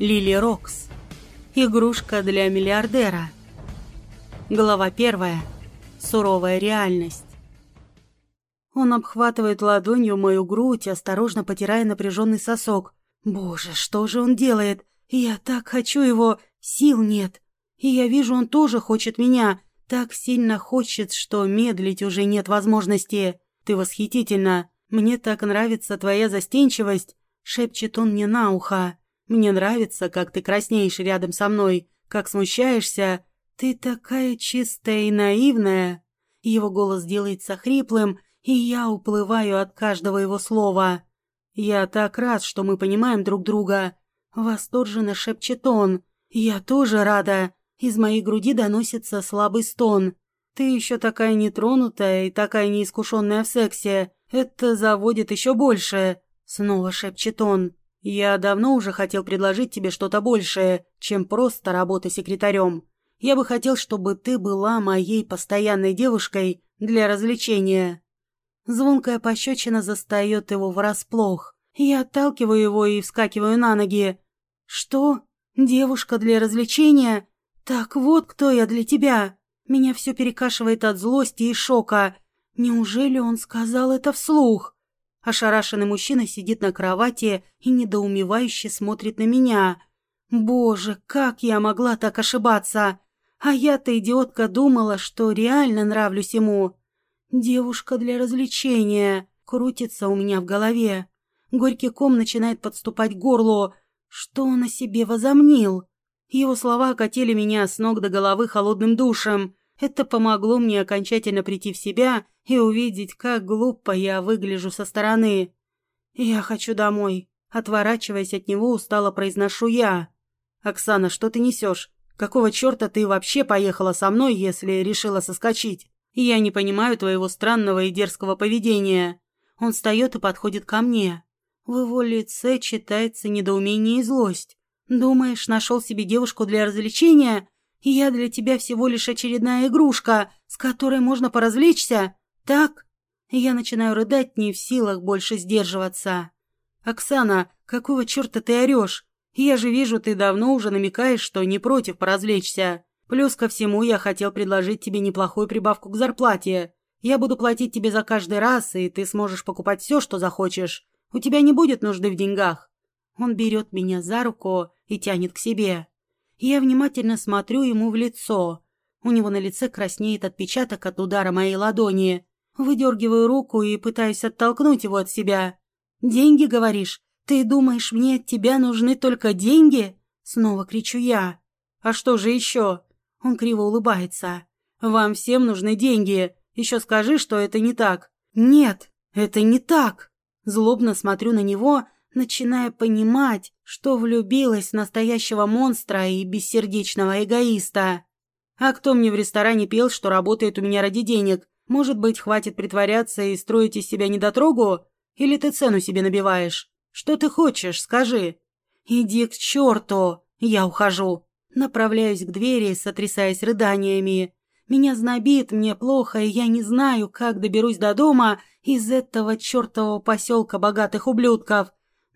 Лили Рокс. Игрушка для миллиардера. Глава первая. Суровая реальность. Он обхватывает ладонью мою грудь, осторожно потирая напряженный сосок. Боже, что же он делает? Я так хочу его, сил нет. И я вижу, он тоже хочет меня. Так сильно хочет, что медлить уже нет возможности. Ты восхитительна. Мне так нравится твоя застенчивость, шепчет он мне на ухо. Мне нравится, как ты краснеешь рядом со мной, как смущаешься. Ты такая чистая и наивная. Его голос делается хриплым, и я уплываю от каждого его слова. Я так рад, что мы понимаем друг друга. Восторженно шепчет он. Я тоже рада. Из моей груди доносится слабый стон. Ты еще такая нетронутая и такая неискушенная в сексе. Это заводит еще больше. Снова шепчет он. «Я давно уже хотел предложить тебе что-то большее, чем просто работа секретарем. Я бы хотел, чтобы ты была моей постоянной девушкой для развлечения». Звонкая пощечина застает его врасплох. Я отталкиваю его и вскакиваю на ноги. «Что? Девушка для развлечения? Так вот кто я для тебя!» Меня все перекашивает от злости и шока. Неужели он сказал это вслух? Ошарашенный мужчина сидит на кровати и недоумевающе смотрит на меня. Боже, как я могла так ошибаться? А я-то, идиотка, думала, что реально нравлюсь ему. Девушка для развлечения крутится у меня в голове. Горький ком начинает подступать к горлу. Что он о себе возомнил? Его слова окатили меня с ног до головы холодным душем. Это помогло мне окончательно прийти в себя и увидеть, как глупо я выгляжу со стороны. «Я хочу домой», — отворачиваясь от него, устало произношу я. «Оксана, что ты несешь? Какого черта ты вообще поехала со мной, если решила соскочить? Я не понимаю твоего странного и дерзкого поведения». Он встает и подходит ко мне. В его лице читается недоумение и злость. «Думаешь, нашел себе девушку для развлечения? Я для тебя всего лишь очередная игрушка, с которой можно поразвлечься?» так?» Я начинаю рыдать, не в силах больше сдерживаться. «Оксана, какого черта ты орешь? Я же вижу, ты давно уже намекаешь, что не против поразвлечься. Плюс ко всему я хотел предложить тебе неплохую прибавку к зарплате. Я буду платить тебе за каждый раз, и ты сможешь покупать все, что захочешь. У тебя не будет нужды в деньгах». Он берет меня за руку и тянет к себе. Я внимательно смотрю ему в лицо. У него на лице краснеет отпечаток от удара моей ладони. Выдергиваю руку и пытаюсь оттолкнуть его от себя. «Деньги, говоришь? Ты думаешь, мне от тебя нужны только деньги?» Снова кричу я. «А что же еще?» Он криво улыбается. «Вам всем нужны деньги. Еще скажи, что это не так». «Нет, это не так!» Злобно смотрю на него, начиная понимать, что влюбилась в настоящего монстра и бессердечного эгоиста. А кто мне в ресторане пел, что работает у меня ради денег? Может быть, хватит притворяться и строить из себя недотрогу? Или ты цену себе набиваешь? Что ты хочешь, скажи. Иди к черту, я ухожу. Направляюсь к двери, сотрясаясь рыданиями. Меня знобит, мне плохо, и я не знаю, как доберусь до дома из этого чертового поселка богатых ублюдков.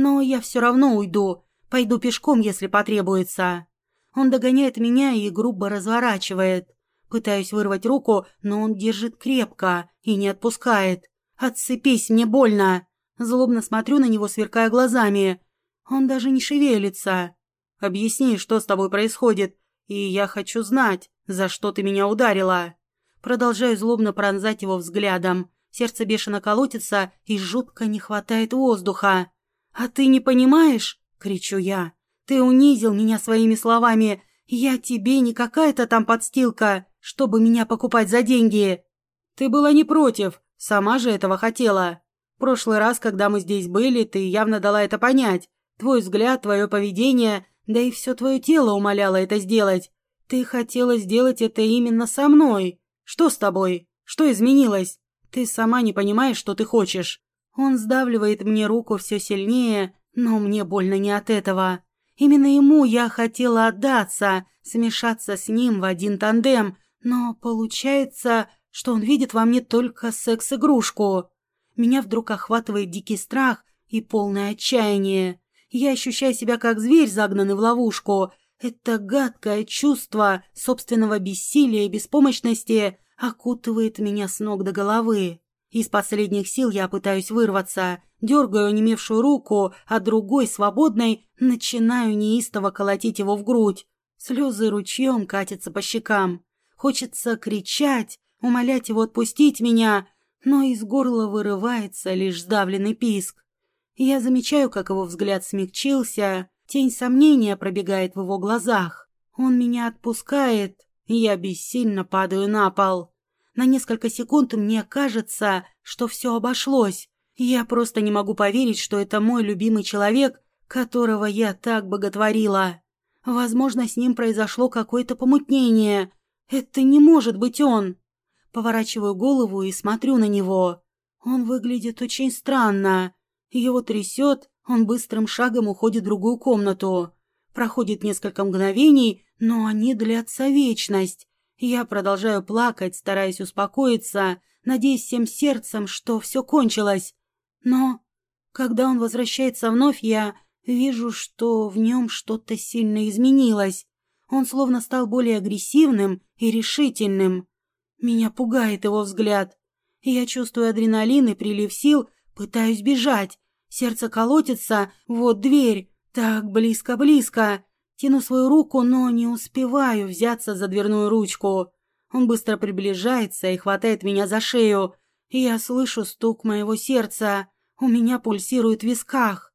Но я все равно уйду. Пойду пешком, если потребуется. Он догоняет меня и грубо разворачивает. Пытаюсь вырвать руку, но он держит крепко и не отпускает. «Отцепись, мне больно!» Злобно смотрю на него, сверкая глазами. Он даже не шевелится. «Объясни, что с тобой происходит, и я хочу знать, за что ты меня ударила». Продолжаю злобно пронзать его взглядом. Сердце бешено колотится и жутко не хватает воздуха. «А ты не понимаешь?» — кричу я. «Ты унизил меня своими словами. Я тебе не какая-то там подстилка чтобы меня покупать за деньги. Ты была не против, сама же этого хотела. Прошлый раз, когда мы здесь были, ты явно дала это понять. Твой взгляд, твое поведение, да и все твое тело умоляло это сделать. Ты хотела сделать это именно со мной. Что с тобой? Что изменилось? Ты сама не понимаешь, что ты хочешь. Он сдавливает мне руку все сильнее, но мне больно не от этого. Именно ему я хотела отдаться, смешаться с ним в один тандем, но получается, что он видит во мне только секс-игрушку. Меня вдруг охватывает дикий страх и полное отчаяние. Я ощущаю себя как зверь, загнанный в ловушку. Это гадкое чувство собственного бессилия и беспомощности окутывает меня с ног до головы. Из последних сил я пытаюсь вырваться, дергаю онемевшую руку, а другой, свободной, начинаю неистово колотить его в грудь. Слезы ручьем катятся по щекам. Хочется кричать, умолять его отпустить меня, но из горла вырывается лишь сдавленный писк. Я замечаю, как его взгляд смягчился, тень сомнения пробегает в его глазах. Он меня отпускает, и я бессильно падаю на пол. На несколько секунд мне кажется, что все обошлось. Я просто не могу поверить, что это мой любимый человек, которого я так боготворила. Возможно, с ним произошло какое-то помутнение. Это не может быть он. Поворачиваю голову и смотрю на него. Он выглядит очень странно. Его трясет, он быстрым шагом уходит в другую комнату. Проходит несколько мгновений, но они длятся вечность. Я продолжаю плакать, стараясь успокоиться, надеясь всем сердцем, что все кончилось. Но, когда он возвращается вновь, я вижу, что в нем что-то сильно изменилось. Он словно стал более агрессивным и решительным. Меня пугает его взгляд. Я чувствую адреналин и прилив сил, Пытаюсь бежать. Сердце колотится. Вот дверь. Так близко-близко. Тяну свою руку, но не успеваю взяться за дверную ручку. Он быстро приближается и хватает меня за шею. Я слышу стук моего сердца. У меня пульсирует в висках.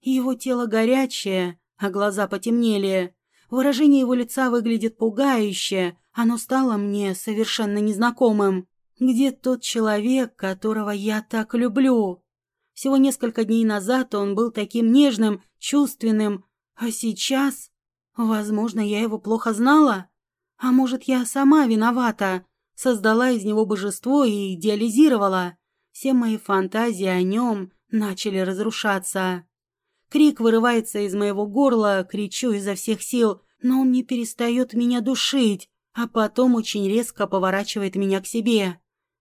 Его тело горячее, а глаза потемнели. Выражение его лица выглядит пугающе. Оно стало мне совершенно незнакомым. Где тот человек, которого я так люблю? Всего несколько дней назад он был таким нежным, чувственным, а сейчас... Возможно, я его плохо знала? А может, я сама виновата? Создала из него божество и идеализировала. Все мои фантазии о нем начали разрушаться. Крик вырывается из моего горла, кричу изо всех сил, но он не перестает меня душить, а потом очень резко поворачивает меня к себе.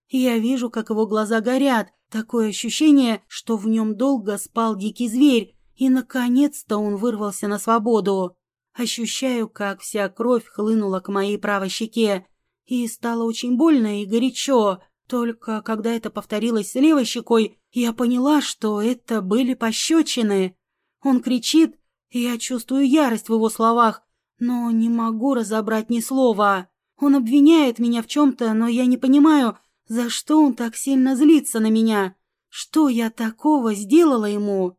Я вижу, как его глаза горят, такое ощущение, что в нем долго спал дикий зверь, и, наконец-то, он вырвался на свободу. Ощущаю, как вся кровь хлынула к моей правой щеке, и стало очень больно и горячо. Только когда это повторилось с левой щекой, я поняла, что это были пощечины. Он кричит, и я чувствую ярость в его словах, но не могу разобрать ни слова. Он обвиняет меня в чем-то, но я не понимаю, за что он так сильно злится на меня? Что я такого сделала ему?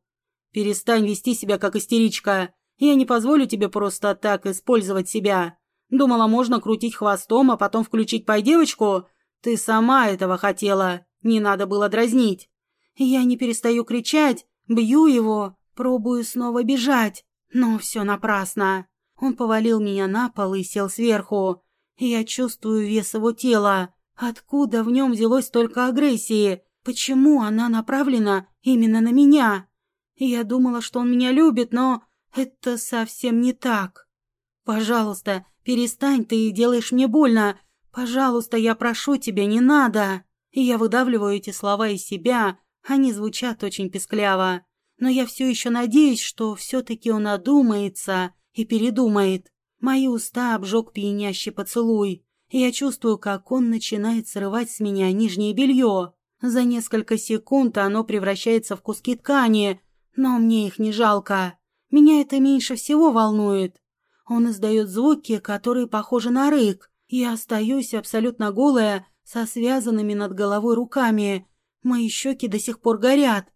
Перестань вести себя как истеричка. Я не позволю тебе просто так использовать себя. Думала, можно крутить хвостом, а потом включить пой-девочку? Ты сама этого хотела. Не надо было дразнить. Я не перестаю кричать, бью его, пробую снова бежать. Но все напрасно. Он повалил меня на пол и сел сверху. Я чувствую вес его тела. Откуда в нем взялось столько агрессии? Почему она направлена именно на меня? Я думала, что он меня любит, но это совсем не так. Пожалуйста, перестань, ты делаешь мне больно. Пожалуйста, я прошу тебя, не надо. Я выдавливаю эти слова из себя, они звучат очень пескляво. Но я все еще надеюсь, что все-таки он одумается и передумает. Мои уста обжег пьянящий поцелуй. Я чувствую, как он начинает срывать с меня нижнее белье. За несколько секунд оно превращается в куски ткани, но мне их не жалко. Меня это меньше всего волнует. Он издает звуки, которые похожи на рык. Я остаюсь абсолютно голая, со связанными над головой руками. Мои щеки до сих пор горят.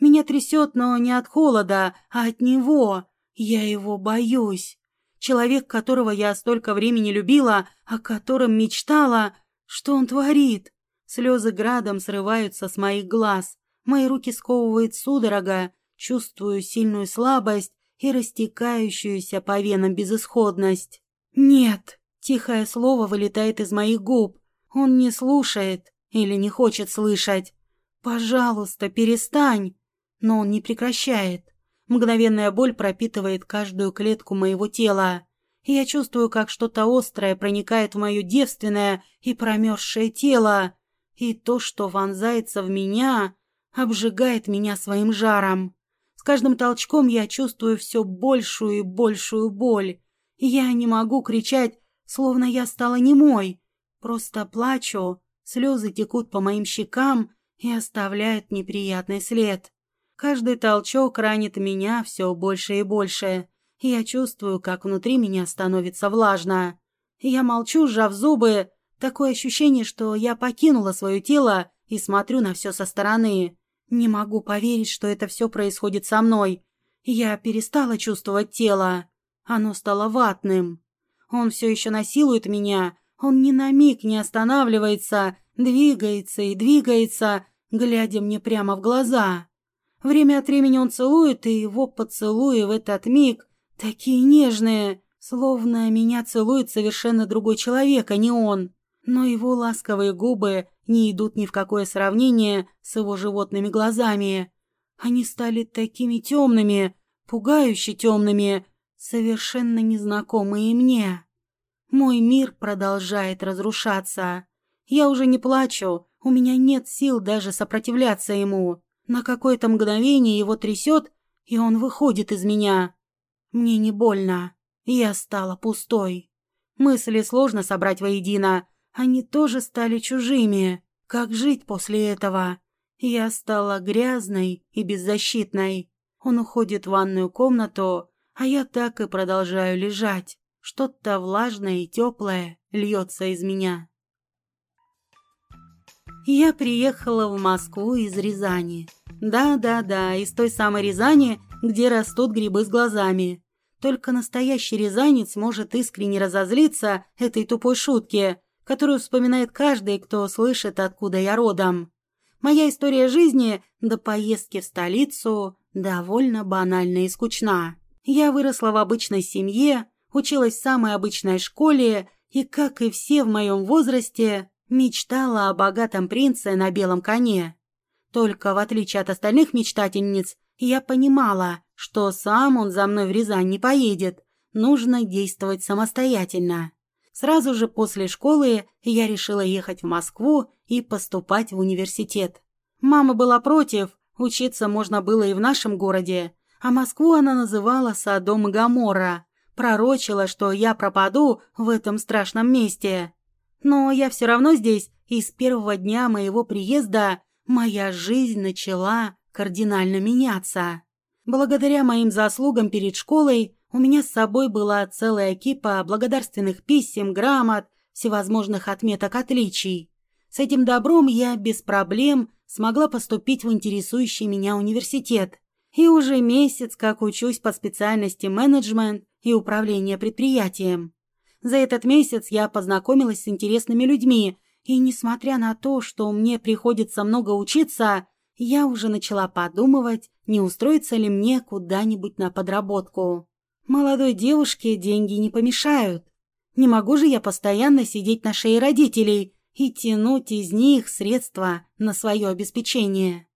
Меня трясет, но не от холода, а от него. Я его боюсь. Человек, которого я столько времени любила, о котором мечтала. Что он творит? Слезы градом срываются с моих глаз. Мои руки сковывает судорога. Чувствую сильную слабость и растекающуюся по венам безысходность. «Нет!» — тихое слово вылетает из моих губ. Он не слушает или не хочет слышать. «Пожалуйста, перестань!» Но он не прекращает. Мгновенная боль пропитывает каждую клетку моего тела. И я чувствую, как что-то острое проникает в мое девственное и промерзшее тело. И то, что вонзается в меня, обжигает меня своим жаром. С каждым толчком я чувствую все большую и большую боль. Я не могу кричать, словно я стала немой. Просто плачу, слезы текут по моим щекам и оставляют неприятный след. Каждый толчок ранит меня все больше и больше. Я чувствую, как внутри меня становится влажно. Я молчу, сжав зубы. Такое ощущение, что я покинула свое тело и смотрю на все со стороны. Не могу поверить, что это все происходит со мной. Я перестала чувствовать тело. Оно стало ватным. Он все еще насилует меня. Он ни на миг не останавливается, двигается и двигается, глядя мне прямо в глаза. Время от времени он целует, и его поцелуи в этот миг такие нежные, словно меня целует совершенно другой человек, а не он. Но его ласковые губы не идут ни в какое сравнение с его животными глазами. Они стали такими темными, пугающе темными, совершенно незнакомые мне. Мой мир продолжает разрушаться. Я уже не плачу, у меня нет сил даже сопротивляться ему. На какое-то мгновение его трясет, и он выходит из меня. Мне не больно. Я стала пустой. Мысли сложно собрать воедино, они тоже стали чужими. Как жить после этого? Я стала грязной и беззащитной. Он уходит в ванную комнату, а я так и продолжаю лежать. Что-то влажное и теплое льется из меня. Я приехала в Москву из Рязани. Да-да-да, из той самой Рязани, где растут грибы с глазами. Только настоящий рязанец может искренне разозлиться этой тупой шутке, которую вспоминает каждый, кто слышит, откуда я родом. Моя история жизни до поездки в столицу довольно банальна и скучна. Я выросла в обычной семье, училась в самой обычной школе и, как и все в моем возрасте, мечтала о богатом принце на белом коне. Только в отличие от остальных мечтательниц, я понимала, что сам он за мной в Рязань не поедет, нужно действовать самостоятельно. Сразу же после школы я решила ехать в Москву и поступать в университет. Мама была против, учиться можно было и в нашем городе, а Москву она называла Содом и Гоморра, пророчила, что я пропаду в этом страшном месте. Но я все равно здесь, и с первого дня моего приезда моя жизнь начала кардинально меняться. Благодаря моим заслугам перед школой у меня с собой была целая кипа благодарственных писем, грамот, всевозможных отметок отличий. С этим добром я без проблем смогла поступить в интересующий меня университет. И уже месяц как учусь по специальности менеджмент и управление предприятием. За этот месяц я познакомилась с интересными людьми, и несмотря на то, что мне приходится много учиться, я уже начала подумывать, не устроиться ли мне куда-нибудь на подработку. Молодой девушке деньги не помешают. Не могу же я постоянно сидеть на шее родителей и тянуть из них средства на свое обеспечение.